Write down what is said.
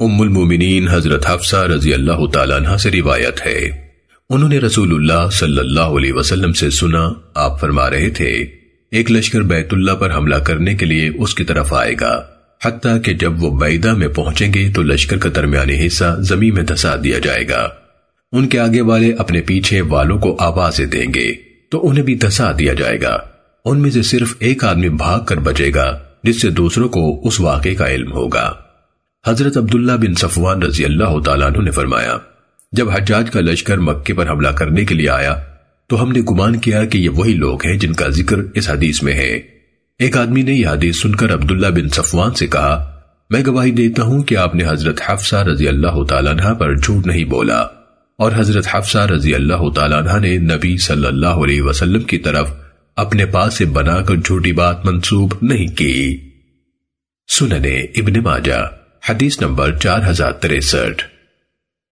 ام المومنین حضرت حفصہ رضی اللہ تعالیٰ عنہ سے روایت ہے۔ انہوں نے رسول اللہ صلی اللہ علیہ وسلم سے سنا، آپ فرما رہے تھے، ایک لشکر بیت اللہ پر حملہ کرنے کے لیے اس کی طرف آئے گا، حتیٰ کہ جب وہ بیدہ میں پہنچیں گے تو لشکر کا درمیانی حصہ زمین میں دھسا دیا جائے گا۔ ان کے آگے والے اپنے پیچھے والوں کو آوازیں دیں گے، تو انہیں بھی دھسا دیا جائے گا۔ ان میں سے صرف ایک آدمی بھاگ کر بچے گا، جس سے دوسروں کو اس واقعے کا علم ہوگا۔ حضرت عبداللہ بن صفوان رضی اللہ تعالیٰ عنہ نے فرمایا، جب حجاج کا لشکر مکے پر حملہ کرنے کے لیے آیا، تو ہم نے گمان کیا کہ یہ وہی لوگ ہیں جن کا ذکر اس حدیث میں ہے۔ ایک آدمی نے یہ حدیث سن کر عبداللہ بن صفوان سے کہا، میں گواہی دیتا ہوں کہ آپ نے حضرت حفصہ رضی اللہ تعالیٰ عنہ پر جھوٹ نہیں بولا، اور حضرت حفصہ رضی اللہ تعالیٰ عنہ نے نبی صلی اللہ علیہ وسلم کی طرف اپنے پاس سے بنا کر جھوٹی بات منسوب نہیں کی۔ سننے ابن ماجہ۔ حدیث نمبر چار ہزار تریسٹھ۔